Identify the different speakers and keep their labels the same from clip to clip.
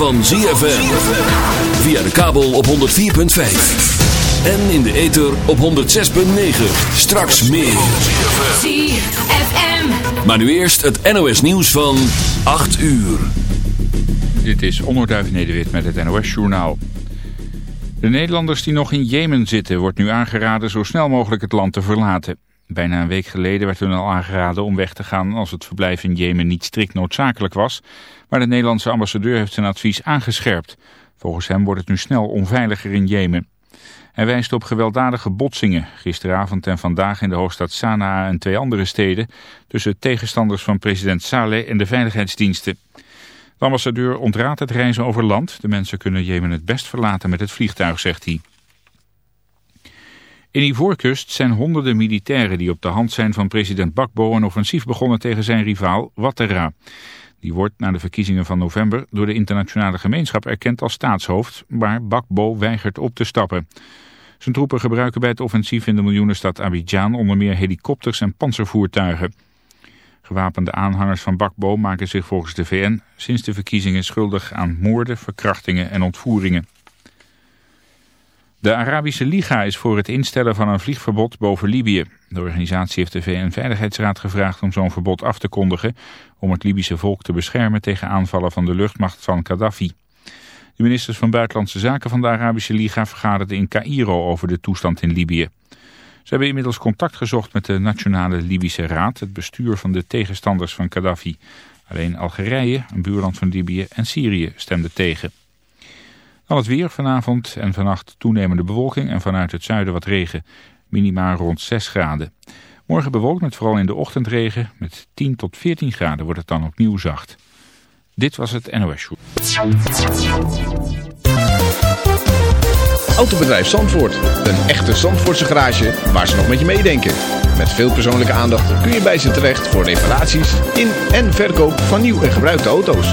Speaker 1: van ZFM. Via de kabel op 104.5. En in de ether op 106.9. Straks meer.
Speaker 2: ZFM.
Speaker 1: Maar nu eerst het NOS nieuws van 8 uur.
Speaker 3: Dit is Onderduif Nederwit met het NOS Journaal. De Nederlanders die nog in Jemen zitten wordt nu aangeraden zo snel mogelijk het land te verlaten. Bijna een week geleden werd hun al aangeraden om weg te gaan als het verblijf in Jemen niet strikt noodzakelijk was. Maar de Nederlandse ambassadeur heeft zijn advies aangescherpt. Volgens hem wordt het nu snel onveiliger in Jemen. Hij wijst op gewelddadige botsingen, gisteravond en vandaag in de hoofdstad Sanaa en twee andere steden, tussen tegenstanders van president Saleh en de veiligheidsdiensten. De ambassadeur ontraadt het reizen over land. De mensen kunnen Jemen het best verlaten met het vliegtuig, zegt hij. In Ivoorkust zijn honderden militairen die op de hand zijn van president Bakbo een offensief begonnen tegen zijn rivaal Ouattara. Die wordt na de verkiezingen van november door de internationale gemeenschap erkend als staatshoofd, maar Bakbo weigert op te stappen. Zijn troepen gebruiken bij het offensief in de miljoenenstad Abidjan onder meer helikopters en panzervoertuigen. Gewapende aanhangers van Bakbo maken zich volgens de VN sinds de verkiezingen schuldig aan moorden, verkrachtingen en ontvoeringen. De Arabische Liga is voor het instellen van een vliegverbod boven Libië. De organisatie heeft de VN-veiligheidsraad gevraagd om zo'n verbod af te kondigen... om het Libische volk te beschermen tegen aanvallen van de luchtmacht van Gaddafi. De ministers van Buitenlandse Zaken van de Arabische Liga vergaderden in Cairo over de toestand in Libië. Ze hebben inmiddels contact gezocht met de Nationale Libische Raad, het bestuur van de tegenstanders van Gaddafi. Alleen Algerije, een buurland van Libië, en Syrië stemden tegen. Dan het weer vanavond en vannacht toenemende bewolking en vanuit het zuiden wat regen. Minimaal rond 6 graden. Morgen bewolkt met vooral in de ochtend regen. Met 10 tot 14 graden wordt het dan opnieuw zacht. Dit was het NOS Show.
Speaker 4: Autobedrijf Zandvoort. Een echte Zandvoortse garage waar ze nog met je meedenken. Met veel persoonlijke aandacht kun je bij ze terecht voor reparaties in en verkoop van nieuw en gebruikte auto's.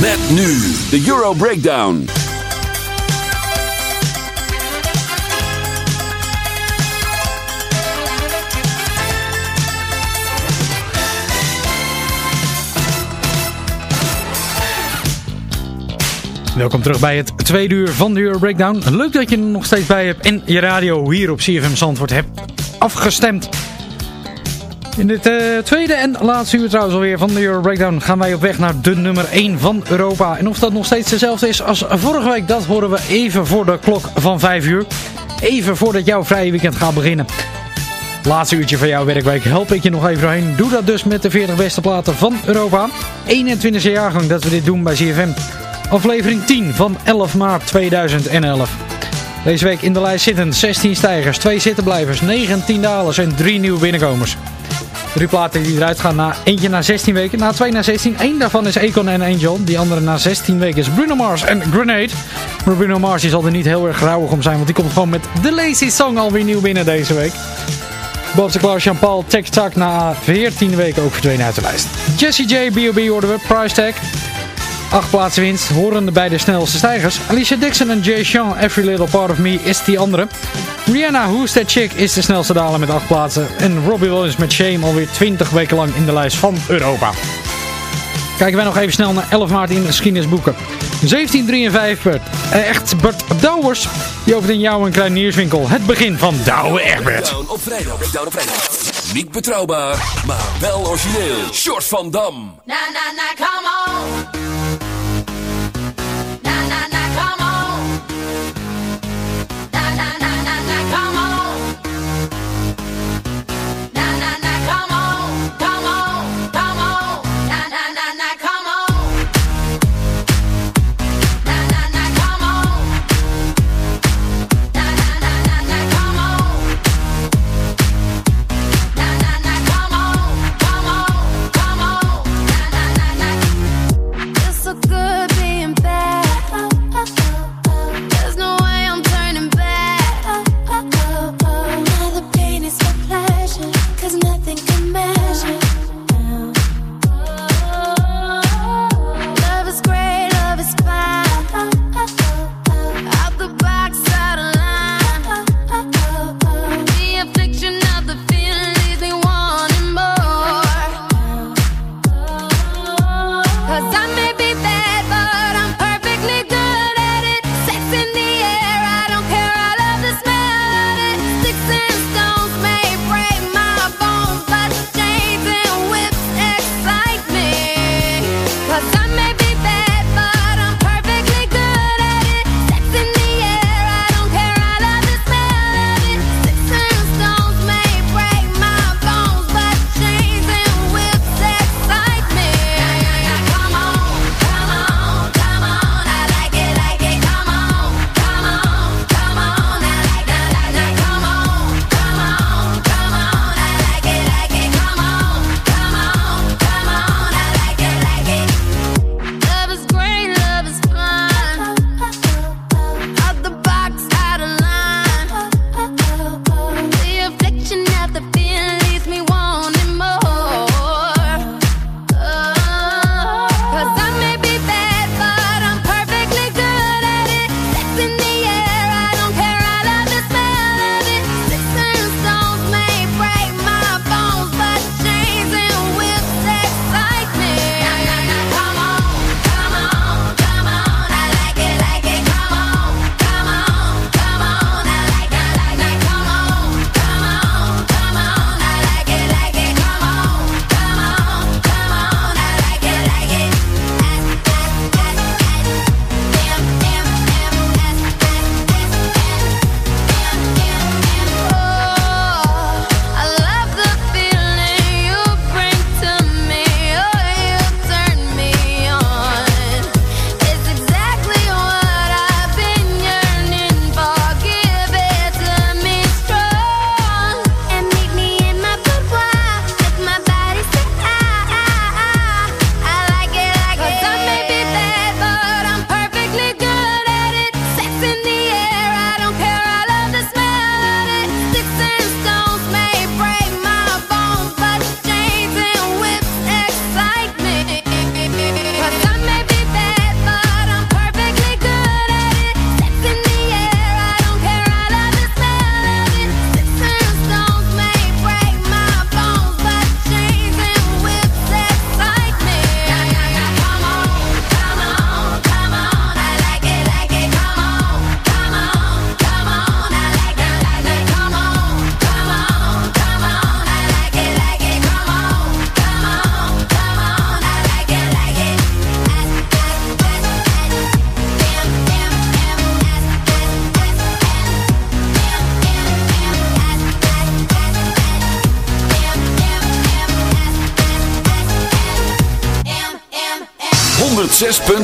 Speaker 1: Met nu de Euro Breakdown.
Speaker 5: Welkom terug bij het tweede uur van de Euro Breakdown. Leuk dat je er nog steeds bij hebt en je radio hier op CFM Zandvoort hebt afgestemd. In dit eh, tweede en laatste uur trouwens alweer van de Euro Breakdown gaan wij op weg naar de nummer 1 van Europa. En of dat nog steeds dezelfde is als vorige week, dat horen we even voor de klok van 5 uur. Even voordat jouw vrije weekend gaat beginnen. Laatste uurtje van jouw werkweek help ik je nog even doorheen. Doe dat dus met de 40 beste platen van Europa. 21e jaargang dat we dit doen bij CFM. Aflevering 10 van 11 maart 2011. Deze week in de lijst zitten 16 stijgers, 2 zittenblijvers, 19 dalers en 3 nieuwe binnenkomers. Drie platen die eruit gaan na eentje na 16 weken, na 2 na 16. Eén daarvan is Econ en Angel, die andere na 16 weken is Bruno Mars en Grenade. Maar Bruno Mars die zal er niet heel erg rauwig om zijn, want die komt gewoon met The Lazy Song alweer nieuw binnen deze week. Bob Klaus Jean-Paul Tic Tac na 14 weken ook verdwenen uit de lijst. Jesse J, B.O.B. hoorden we, Price Tag. Acht plaatsen winst, horende bij de snelste stijgers. Alicia Dixon en Jay Sean, Every Little Part of Me is die andere. Rihanna, Who's That Chick is de snelste daler met 8 plaatsen. En Robbie Williams met Shame alweer 20 weken lang in de lijst van Europa. Kijken wij nog even snel naar 11 maart in de geschiedenisboeken. 1753, Bert, eh, echt Bert Douwers. Die opent in jou een klein nieuwswinkel. Het begin van Douwe Egbert.
Speaker 1: Op vrijdag. Op vrijdag. Niet betrouwbaar, maar wel origineel. Short van Dam.
Speaker 2: Na na na, come on.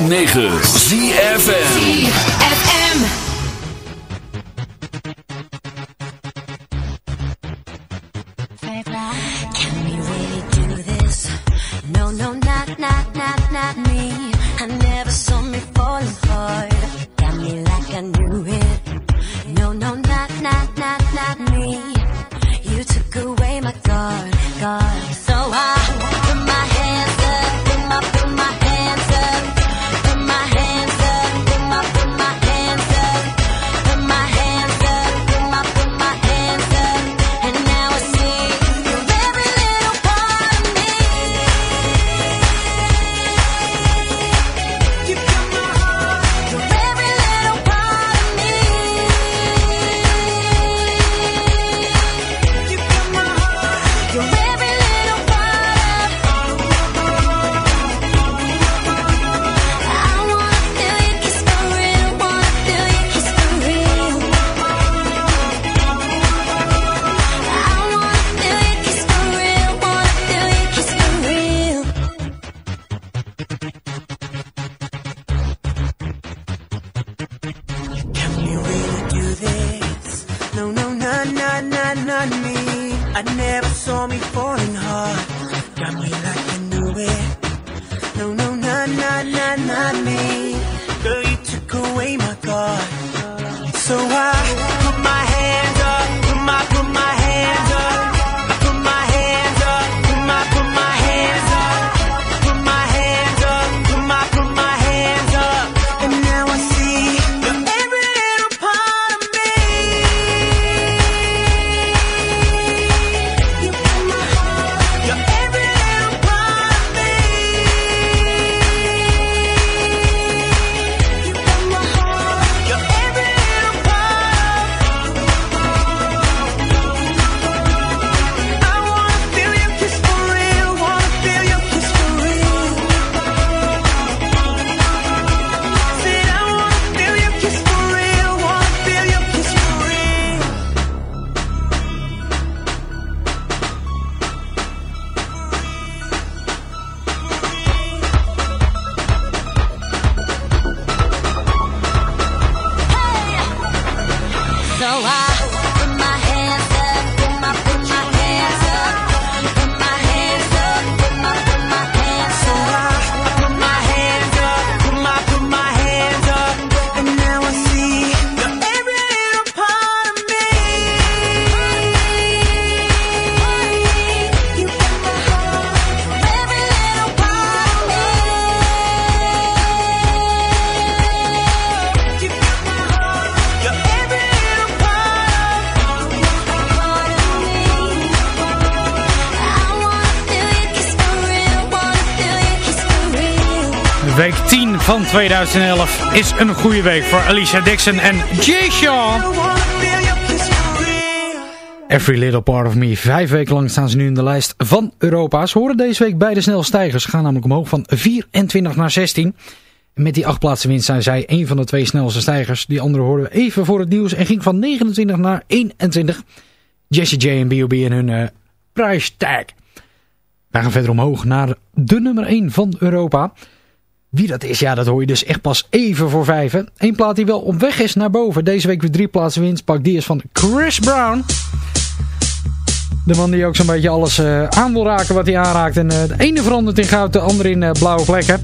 Speaker 6: 9. 2011 is een goede week voor Alicia Dixon en Jay
Speaker 5: Sean.
Speaker 6: Every Little Part of Me. Vijf weken lang staan ze nu in de lijst van Europa's. Horen deze week beide snelstijgers. Ze gaan namelijk omhoog van 24 naar 16. Met die acht plaatsen winst zijn zij een van de twee snelste stijgers. Die andere horen we even voor het nieuws en ging van 29 naar 21. Jesse J en B.O.B. en hun uh. Wij gaan verder omhoog naar de nummer 1 van Europa. Wie dat is, ja, dat hoor je dus echt pas even voor vijven. Eén plaat die wel op weg is naar boven. Deze week weer drie plaatsen winst. Pak die is van Chris Brown. De man die ook zo'n beetje alles eh, aan wil raken wat hij aanraakt. En eh, de ene verandert in goud, de andere in eh, blauwe vlekken.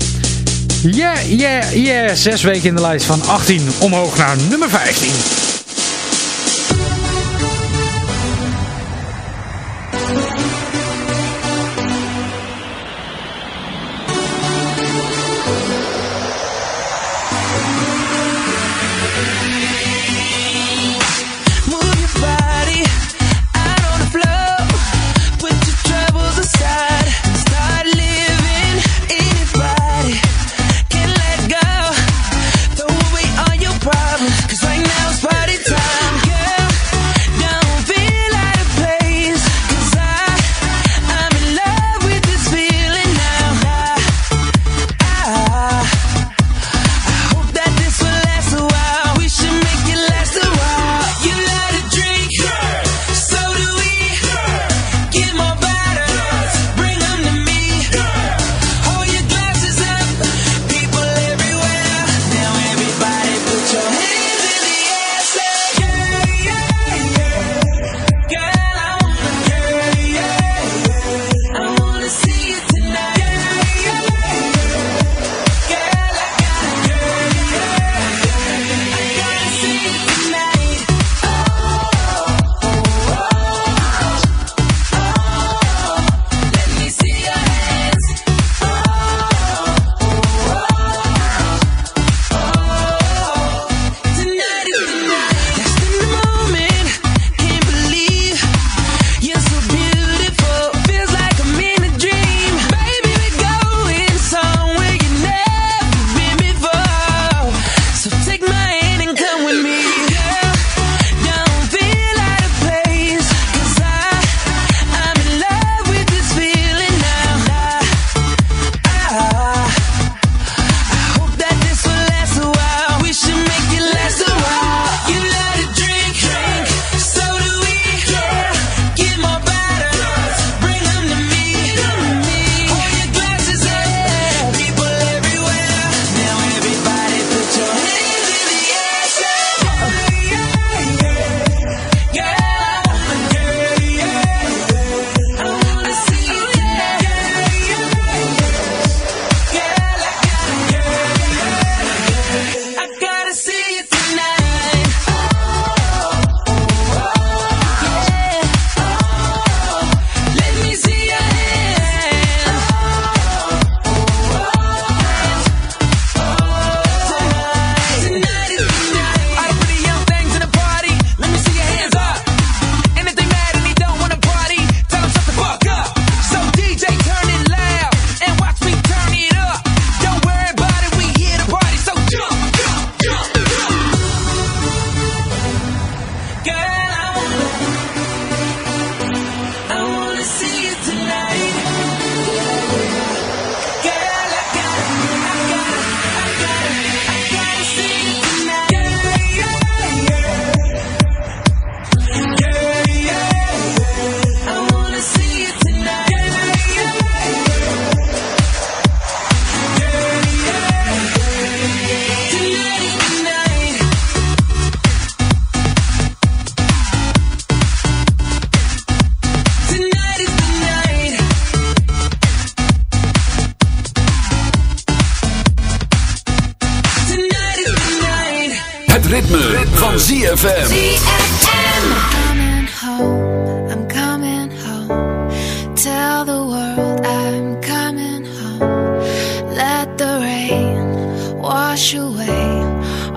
Speaker 6: Yeah, yeah, yeah. Zes weken in de lijst van 18 omhoog naar nummer 15.
Speaker 5: Away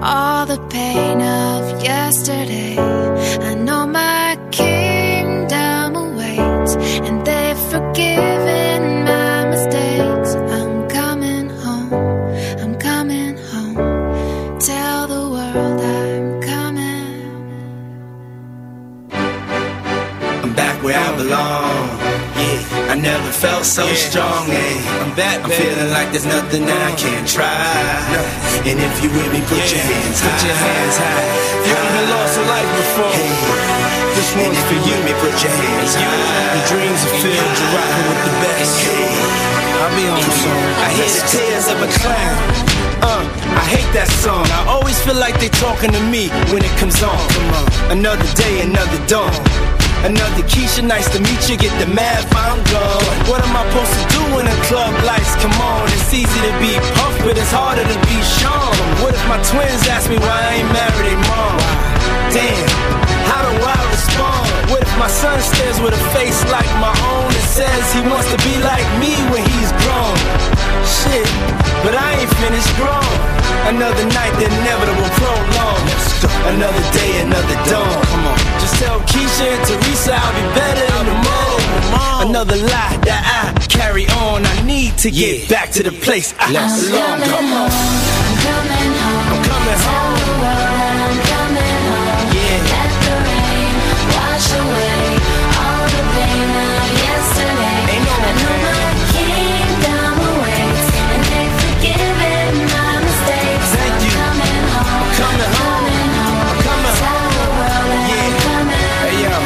Speaker 5: all
Speaker 7: the pain of yesterday. I know my kingdom awaits, and they've forgiven my mistakes. I'm coming home. I'm coming home. Tell the world I'm coming.
Speaker 8: I'm back where I belong. Yeah, I never felt so strong. Yeah, I'm back. I'm feeling like there's nothing that I can't try. And if you with me, put your hands high. Put your hands high. You ever lost a life before, this one's for you. Me, put your hands high. Your dreams are filled. You're rocking with the best. I'll be on soon. I hear the tears of a clown. Uh, I hate that song. I always feel like they're talking to me when it comes on. Come on. Another day, another dawn. Another Keisha, nice to meet you. Get the math, I'm gone. What am I supposed to do when the club lights come on? It's easy to be puffed, but it's harder to be Sean. What if my twins ask me why I ain't married their mom? Damn, how do I respond? What if my son stares with a face like my own and says he wants to be like me when he's grown? Shit, but I ain't finished grown. Another night, the inevitable prolong. Another day, another dawn. Come on. Just tell Keisha and Teresa I'll be better in the morning. Another lie that I carry on. I need to get back to the place I belong. Come on.
Speaker 7: I'm coming home.
Speaker 8: I'm coming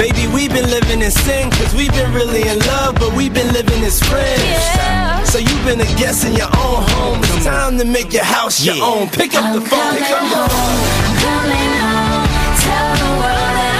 Speaker 8: Baby, we've been living in sin, cause we've been really in love, but we've been living as friends. So you've been a guest in your own home. It's time to make your house your own. Pick up the phone, pick up the phone.
Speaker 7: I'm coming home. Tell the world that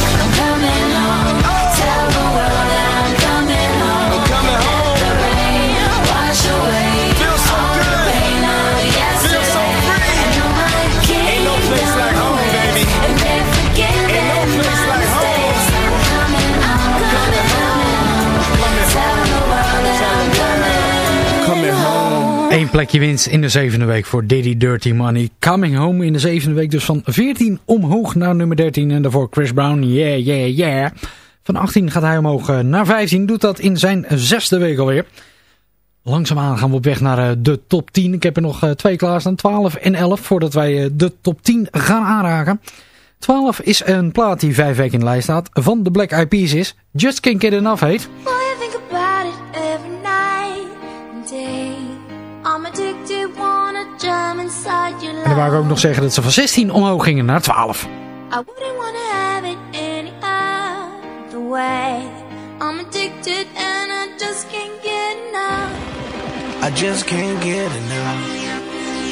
Speaker 5: Eén plekje winst in de zevende week voor Diddy Dirty Money. Coming Home in de zevende week dus van 14 omhoog naar nummer 13. En daarvoor Chris Brown, yeah, yeah, yeah. Van 18 gaat hij omhoog eh, naar 15. Doet dat in zijn zesde week alweer. Langzaamaan gaan we op weg naar eh, de top 10. Ik heb er nog eh, twee klaarstaan, 12 en 11, voordat wij de top 10 gaan aanraken. 12 is een plaat die vijf weken in de lijst staat. Van de Black Eyed Peas is Just Can't Get Enough heet.
Speaker 9: Boy, I think about it every night day.
Speaker 5: En dan wou ik ook nog zeggen dat ze van 16 omhoog gingen naar 12.
Speaker 9: I wouldn't wanna have it any other way. I'm addicted and I just can't get enough.
Speaker 8: I just can't get enough.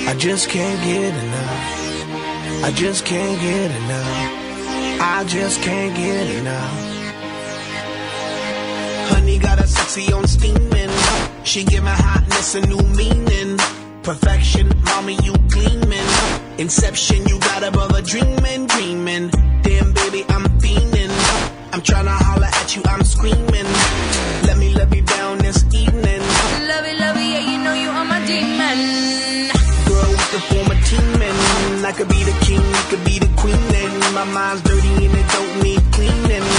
Speaker 8: I just can't get enough. I just can't get enough. I just can't get enough.
Speaker 6: Honey got a sexy on steaming. She give my hotness a new meaning. Perfection, mommy, you gleaming. Inception, you got a brother dreaming, dreaming. Damn, baby, I'm fiending. I'm tryna holler at you, I'm screaming. Let me love you down this evening.
Speaker 9: Love it, love it, yeah, you know you are my demon.
Speaker 6: Girl, we could form a team and I could be the king, you could be the queen. And my mind's dirty and it don't need cleaning.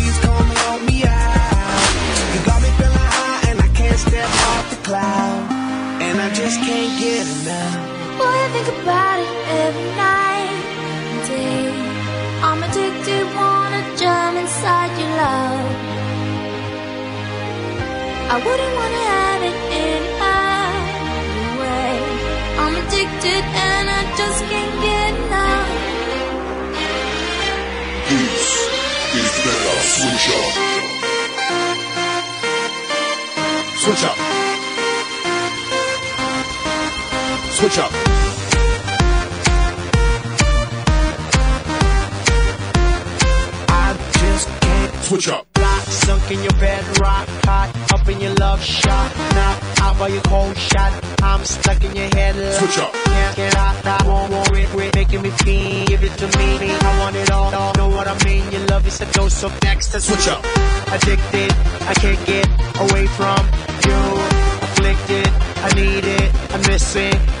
Speaker 6: cloud. And I just can't get enough.
Speaker 9: Boy, I think about it every night and day. I'm addicted, wanna jump inside your love. I wouldn't wanna have it any other way. I'm addicted and I just can't get enough.
Speaker 10: This is Bella Switch Up. Switch up. Switch up.
Speaker 6: I just can't
Speaker 10: Switch up.
Speaker 6: Lock, sunk in your bed, rock hot, up in your love shot. Knock out by your cold shot. I'm stuck in your head.
Speaker 10: Switch up.
Speaker 6: Can't get out, I won't worry, quit making me feel. Give it to me, I want it all. all. Know what I mean? Your love is a dose of next.
Speaker 10: Switch up.
Speaker 6: Addicted, I can't get away from you. Afflicted, I need it, I miss it.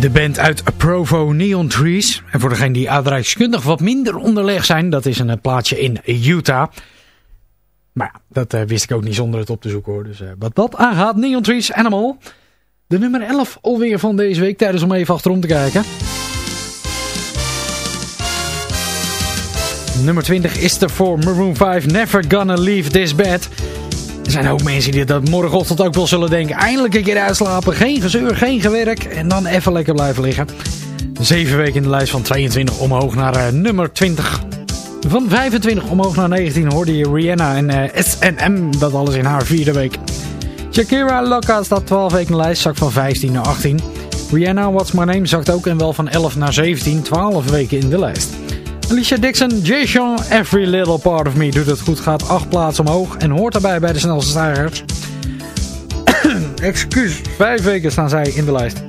Speaker 5: De band uit Provo Neon Trees. En voor degenen die aardrijkskundig wat minder onderleg zijn, dat is een eh, plaatsje in Utah. Maar ja, dat eh, wist ik ook niet zonder het op te zoeken hoor. Dus eh, wat dat aangaat, Neon Trees Animal. De nummer 11 alweer van deze week, tijdens om even achterom te kijken. Nummer 20 is er voor Maroon 5, Never Gonna Leave This Bed. Zijn ook mensen die dat morgenochtend ook wel zullen denken. Eindelijk een keer uitslapen, geen gezeur, geen gewerk en dan even lekker blijven liggen. Zeven weken in de lijst van 22 omhoog naar eh, nummer 20. Van 25 omhoog naar 19 hoorde je Rihanna en eh, S&M, dat alles in haar vierde week. Shakira Loca staat 12 weken in de lijst, zakt van 15 naar 18. Rihanna What's My Name zakt ook en wel van 11 naar 17, 12 weken in de lijst. Alicia Dixon, Jay Sean, Every Little Part of Me doet het goed, gaat 8 plaatsen omhoog en hoort daarbij bij de snelste stijgers. Excuus, 5 weken staan zij in de lijst.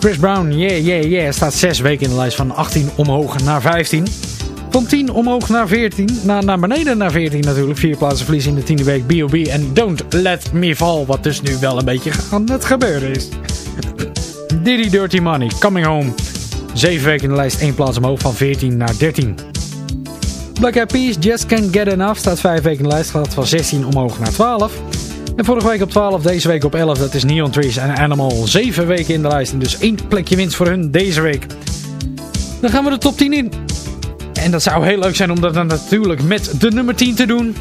Speaker 5: Chris Brown, Yeah Yeah Yeah, staat 6 weken in de lijst van 18 omhoog naar 15. Van 10 omhoog naar 14, naar, naar beneden naar 14 natuurlijk. 4 plaatsen verlies in de tiende week B.O.B. en Don't Let Me Fall, wat dus nu wel een beetje aan het gebeuren is. Diddy Dirty Money, Coming Home. 7 weken in de lijst, 1 plaats omhoog van 14 naar 13. Black Eyed Peas, Just Can't Get Enough, staat 5 weken in de lijst, gaat van 16 omhoog naar 12. En vorige week op 12, deze week op 11, dat is Neon Trees en Animal. 7 weken in de lijst en dus 1 plekje winst voor hun deze week. Dan gaan we de top 10 in. En dat zou heel leuk zijn om dat dan natuurlijk met de nummer 10 te doen.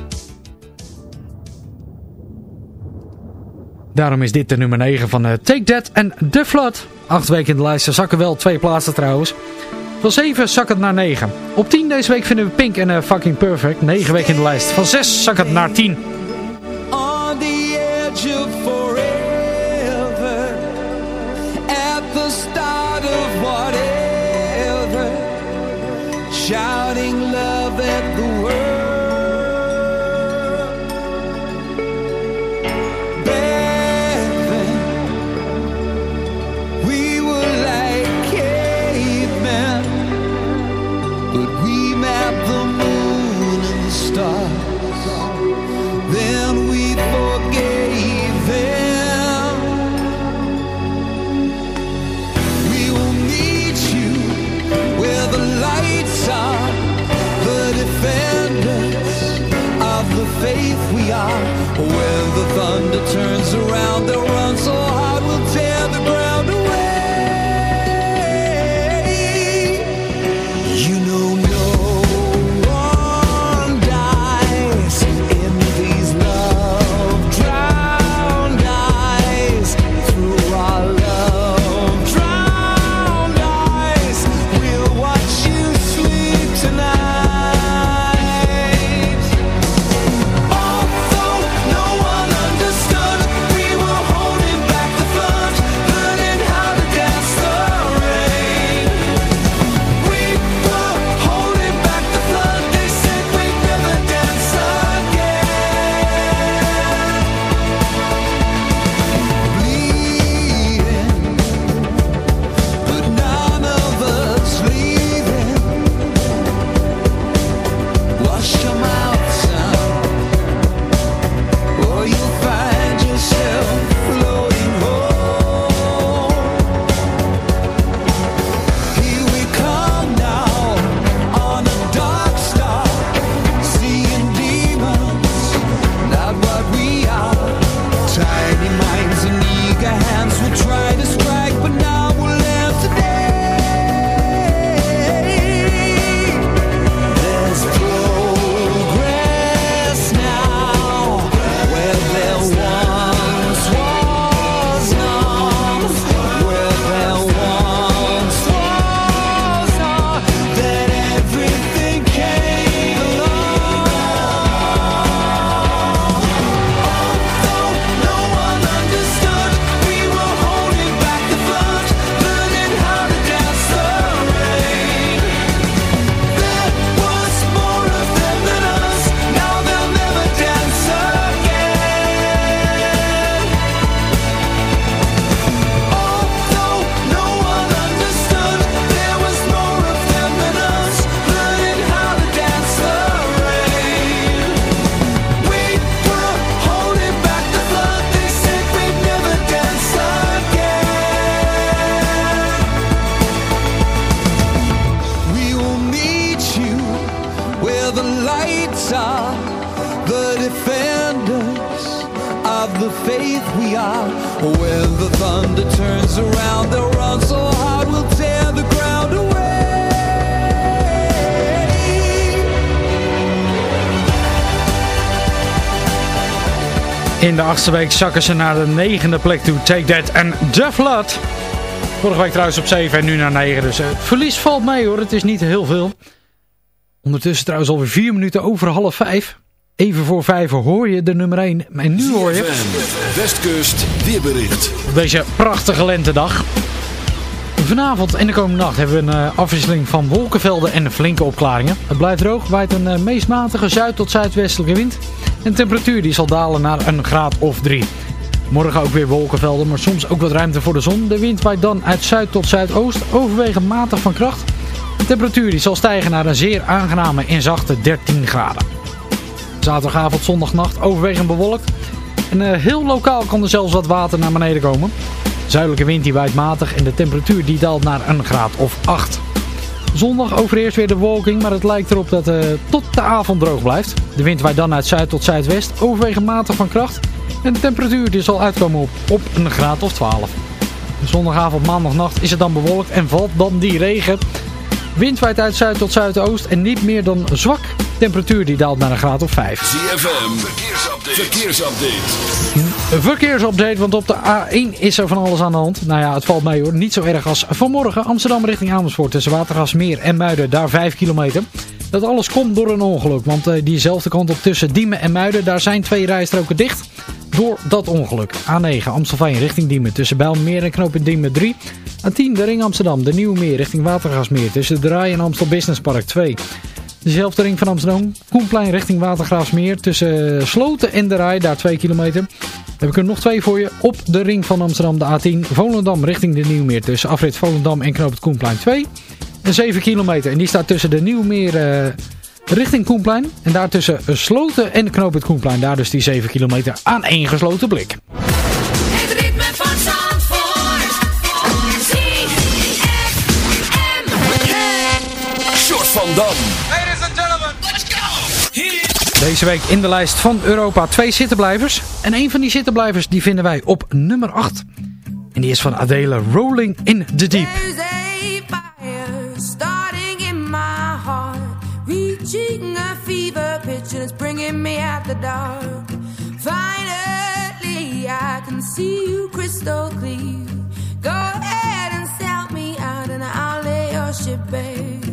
Speaker 5: Daarom is dit de nummer 9 van eh, Take That en The Flood. 8 weken in de lijst, zakken wel twee plaatsen trouwens. Van 7 zak het naar 9. Op 10 deze week vinden we Pink en eh, Fucking Perfect. 9 weken in de lijst. Van 6 zak het naar 10.
Speaker 11: In
Speaker 5: de achtste week zakken ze naar de negende plek toe. Take That en The Flood. Vorige week trouwens op 7 en nu naar 9. Dus eh, het verlies valt mee hoor. Het is niet heel veel. Ondertussen trouwens alweer 4 minuten over half 5. Even voor 5 hoor je de nummer 1. En nu hoor je
Speaker 1: Westkust weerbericht.
Speaker 5: op deze prachtige lentedag. Vanavond en de komende nacht hebben we een eh, afwisseling van wolkenvelden en flinke opklaringen. Het blijft droog, waait een eh, meest matige zuid- tot zuidwestelijke wind. En de temperatuur die zal dalen naar een graad of 3. Morgen ook weer wolkenvelden, maar soms ook wat ruimte voor de zon. De wind waait dan uit zuid tot zuidoost, overwegend matig van kracht. De temperatuur die zal stijgen naar een zeer aangename en zachte 13 graden. Zaterdagavond, zondagnacht overwegend bewolkt. En eh, heel lokaal kan er zelfs wat water naar beneden komen. Zuidelijke wind die waait matig en de temperatuur die daalt naar een graad of 8. Zondag overheerst weer de bewolking, maar het lijkt erop dat het tot de avond droog blijft. De wind waait dan uit zuid tot zuidwest, overwegend matig van kracht. En de temperatuur die zal uitkomen op, op een graad of 12. Zondagavond, maandagnacht is het dan bewolkt en valt dan die regen. Wind waait uit zuid tot zuidoost en niet meer dan zwak. Temperatuur die daalt naar een graad of 5.
Speaker 1: ZFM, verkeersupdate. verkeersupdate.
Speaker 5: Verkeersupdate, want op de A1 is er van alles aan de hand. Nou ja, het valt mee hoor. Niet zo erg als vanmorgen. Amsterdam richting Amersfoort tussen Watergasmeer en Muiden. Daar 5 kilometer. Dat alles komt door een ongeluk. Want eh, diezelfde kant op tussen Diemen en Muiden. Daar zijn twee rijstroken dicht. Door dat ongeluk. A9 Amstelveen richting Diemen. Tussen Bijlmermeer en Knoop Diemen 3. A10 de Ring Amsterdam. De Nieuwe Meer richting Watergasmeer. Tussen de Rai en Amstel Business Park 2. Dezelfde ring van Amsterdam. Koenplein richting Watergraafsmeer. Tussen Sloten en de Rai. Daar 2 kilometer. Dan heb ik er nog twee voor je. Op de ring van Amsterdam de A10. Volendam richting de Nieuwmeer. Tussen afrit Volendam en Knoop het Koenplein 2. En 7 kilometer. En die staat tussen de Nieuwmeer eh, richting Koenplein. En daar tussen Sloten en Knoop het Koenplein. Daar dus die 7 kilometer aan één gesloten blik.
Speaker 12: Het ritme van Zandvoort.
Speaker 1: Short van Dam.
Speaker 5: Deze week in de lijst van Europa twee zittenblijvers. En een van die zittenblijvers die vinden wij op nummer 8. En die is van Adele Rolling in the Deep.
Speaker 9: Reaching a fever pitch, and it's bringing me out the dark. Finally, I can see you crystal clear. Go ahead and sell me out, and I'll lay your ship bare.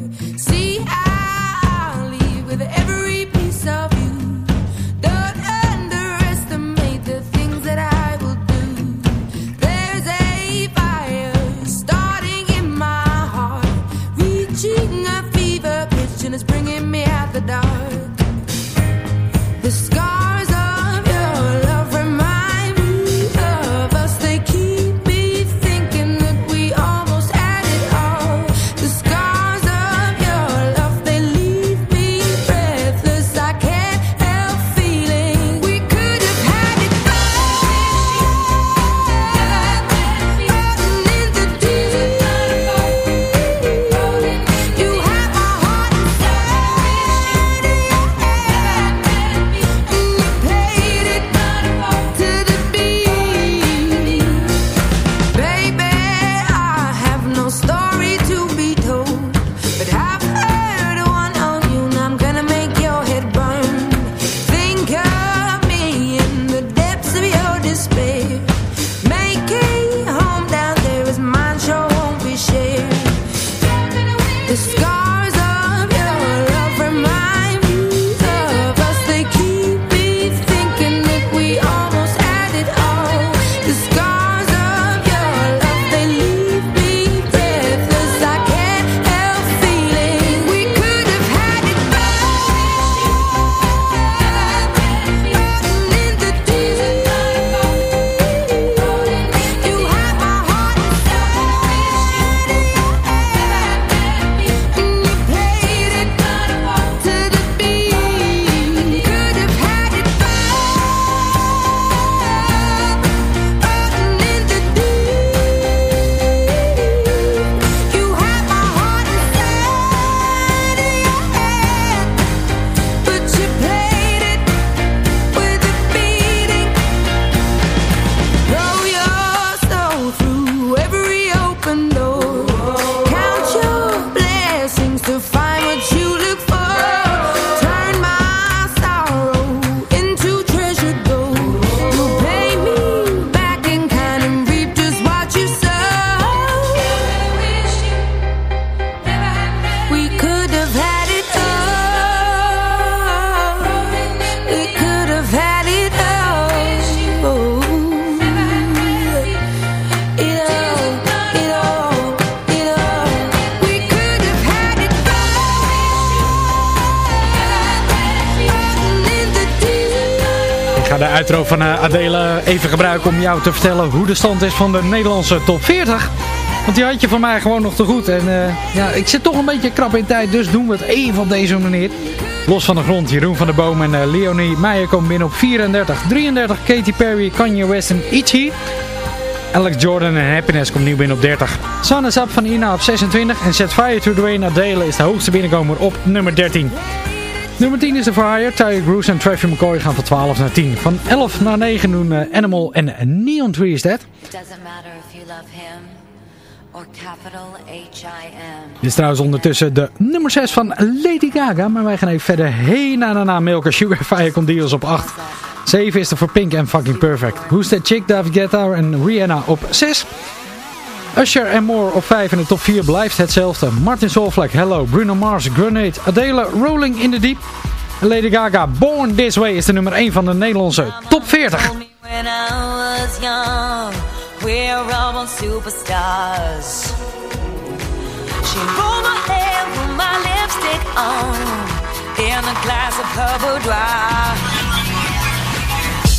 Speaker 5: Even gebruiken om jou te vertellen hoe de stand is van de Nederlandse top 40. Want die had je van mij gewoon nog te goed. En eh, ja, ik zit toch een beetje krap in tijd, dus doen we het even op deze manier. Los van de grond, Jeroen van der Boom en eh, Leonie Meijer komen binnen op 34. 33, Katy Perry, Kanye West en Itchy. Alex Jordan en Happiness komt nieuw binnen op 30. Sun is Up van Ina op 26. En Set Fire to the Rain Adele is de hoogste binnenkomer op nummer 13. Nummer 10 is de For Hire. Tyre Cruise en Travis McCoy gaan van 12 naar 10. Van 11 naar 9 doen eh, Animal en Neon Tree is dat. Dit is trouwens ondertussen de nummer 6 van Lady Gaga. Maar wij gaan even verder heen naar de naam Milker Sugar Fire komt Dios op 8. 7 is er voor Pink en Fucking Perfect. Who's That Chick, David Guetta en Rihanna op 6. Usher en More op 5 in de top 4 blijft hetzelfde. Martin Solveig, Hello, Bruno Mars, Grenade, Adele, Rolling in the Deep. En Lady Gaga, Born This Way is de nummer 1 van de Nederlandse top 40.
Speaker 12: When I was young, we're all born superstars. She rolled my hair, put my lipstick on, in a glass of her boudoir.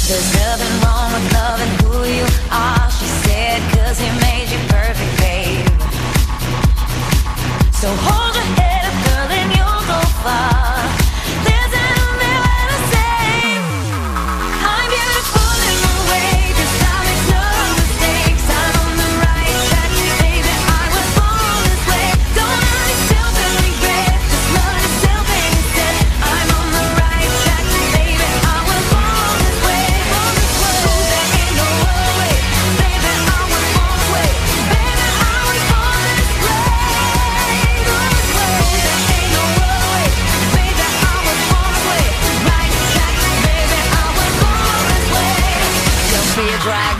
Speaker 12: There's nothing wrong with loving you are, she said, cause he made you So hold your head up, girl, and you'll go far.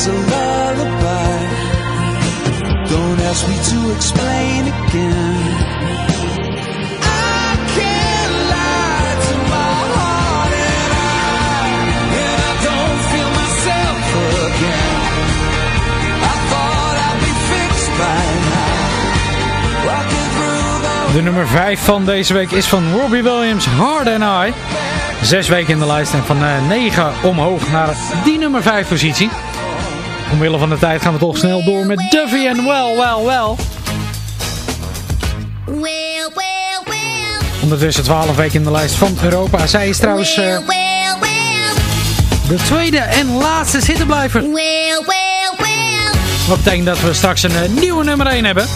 Speaker 11: is a lullaby. Don't ask me to explain again. I lie to my and I, don't feel myself again. I thought I'd be fixed by now. Walking through the...
Speaker 9: De nummer 5 van deze week is van Robbie Williams, Hard and I. Zes weken in de lijst en van eh, uh, 9 omhoog naar die nummer 5 positie. Omwille van de tijd gaan we toch snel door met Duffy en Well, Well, Well. Ondertussen 12 weken in de lijst van Europa. Zij is trouwens eh, de tweede en laatste zittenblijver. Wat betekent dat we straks een eh, nieuwe nummer 1 hebben.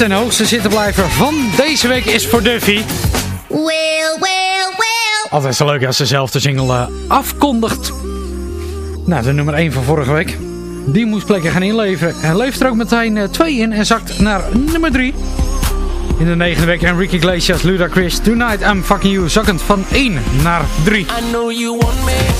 Speaker 5: En hoogste zittenblijver van deze week is voor Duffy.
Speaker 13: Well, well, well.
Speaker 5: Altijd zo leuk als ze zelf de single eh, afkondigt. Nou, de nummer 1 van vorige week. Die moest plekken gaan inleveren. En levert er ook meteen 2 in en zakt naar nummer 3. In de negende week Enrique Iglesias, Ludacris, Tonight I'm Fucking You, zakkend van 1 naar 3.
Speaker 8: I know you want me.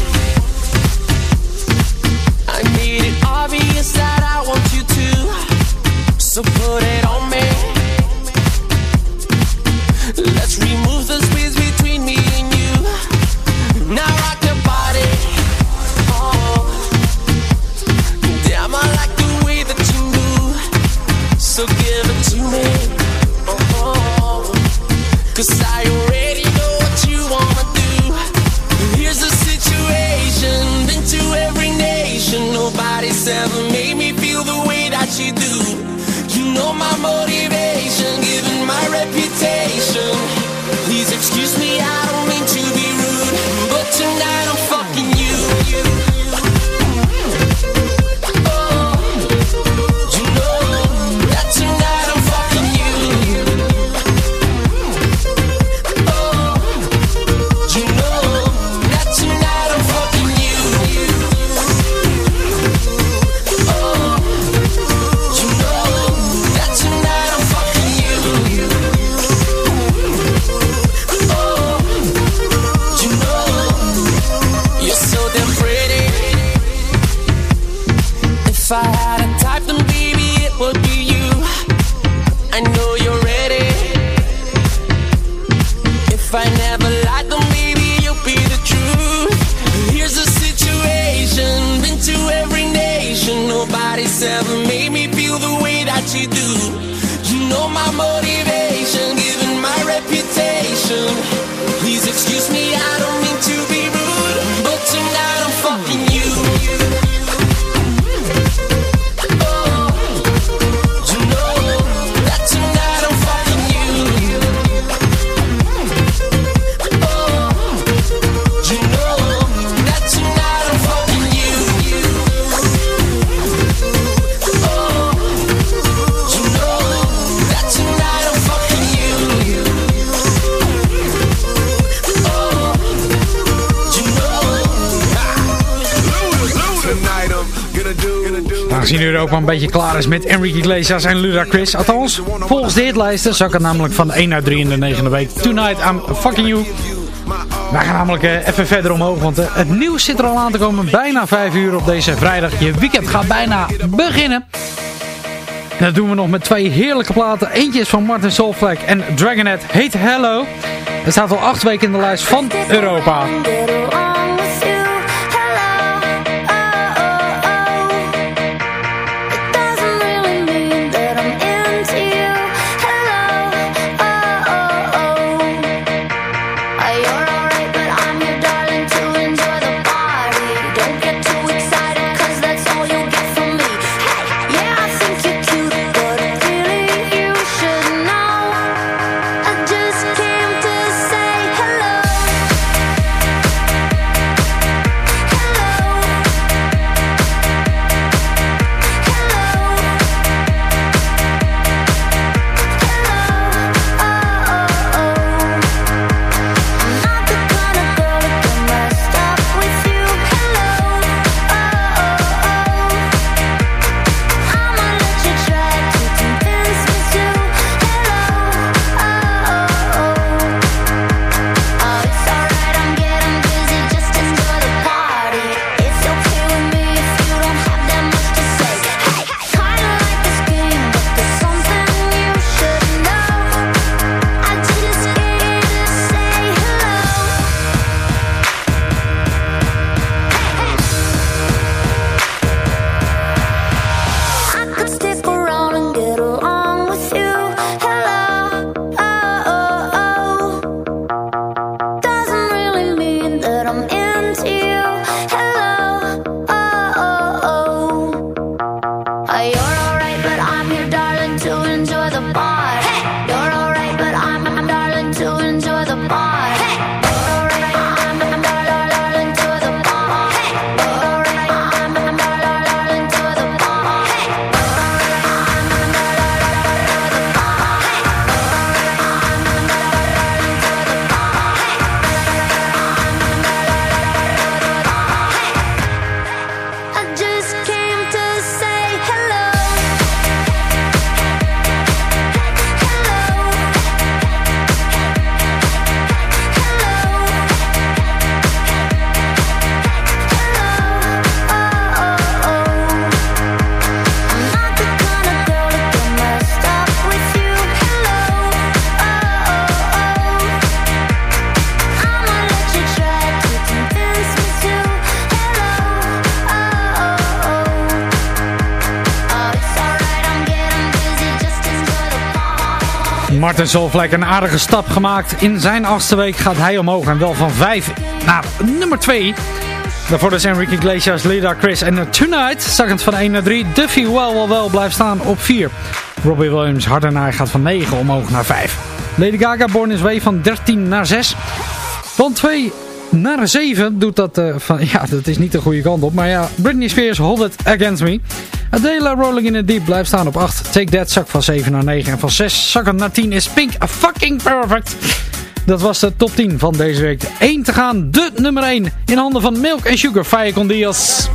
Speaker 5: Aangezien Europa een beetje klaar is met Enrique Iglesias en Ludacris. Althans, volgens de hitlijsten zak het namelijk van 1 naar 3 in de negende week. Tonight I'm fucking you. Wij gaan namelijk eh, even verder omhoog, want eh, het nieuws zit er al aan te komen. Bijna 5 uur op deze vrijdag. Je weekend gaat bijna beginnen. En dat doen we nog met twee heerlijke platen. Eentje is van Martin Solveig en Dragonet heet Hello. Het staat al 8 weken in de lijst van Europa. Martin Solvlek een aardige stap gemaakt. In zijn achtste week gaat hij omhoog en wel van 5 naar nummer 2. Daarvoor is Enrique Iglesias, Lida Chris en Tonight zakkend van 1 naar 3. Duffy Well Well Well blijft staan op 4. Robbie Williams, Hardenaar gaat van 9 omhoog naar 5. Lady Gaga, Born is Way van 13 naar 6. Van 2 naar 7 doet dat eh, van, ja, dat is niet de goede kant op. Maar ja, Britney Spears, Hold It Against Me. Adela Rolling in the Deep blijft staan op 8. Take That zak van 7 naar 9. En van 6 zakkend naar 10 is Pink a fucking perfect. Dat was de top 10 van deze week. 1 te gaan, de nummer 1 in handen van Milk and Sugar, Fire con Diaz.